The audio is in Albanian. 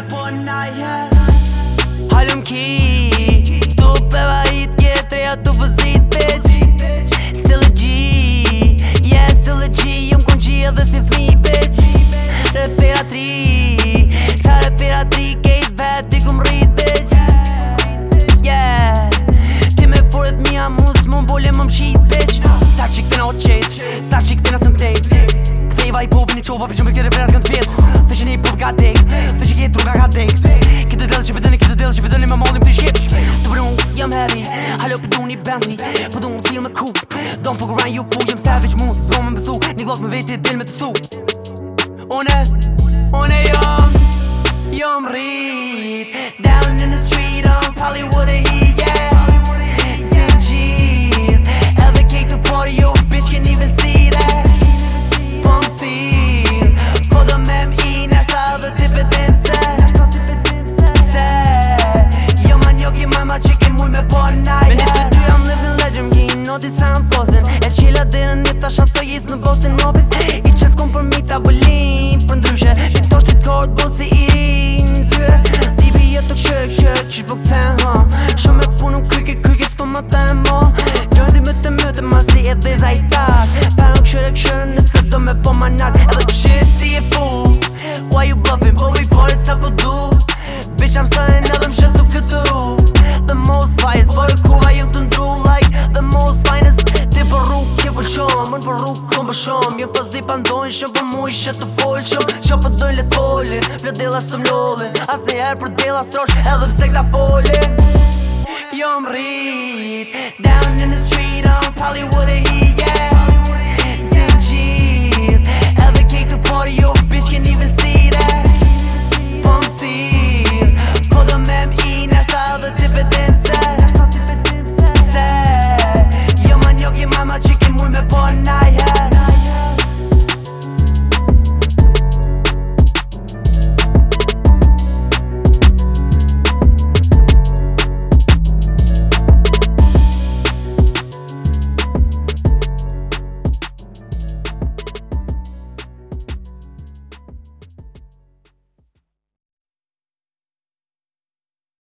me po najher Halum ki Tu të vajit kje treja tu pëzit bitch I'm heavy Halo për du një Bentley Për du në cilë me ku Don't fuck around you fool Jam savage mood Së po më besu Një glos me veti dhe me të dhe dhe dhe dhe dhe dessin mën për rrugë këm për shumë Një pas di ndojnë po shumë po për mu ishe të folë shumë Qo për dojnë le t'folin, për dila së mlodhin As një herë për dila së rosh, edhe pëse këta folin Jo më rrit down in the street, On probably e I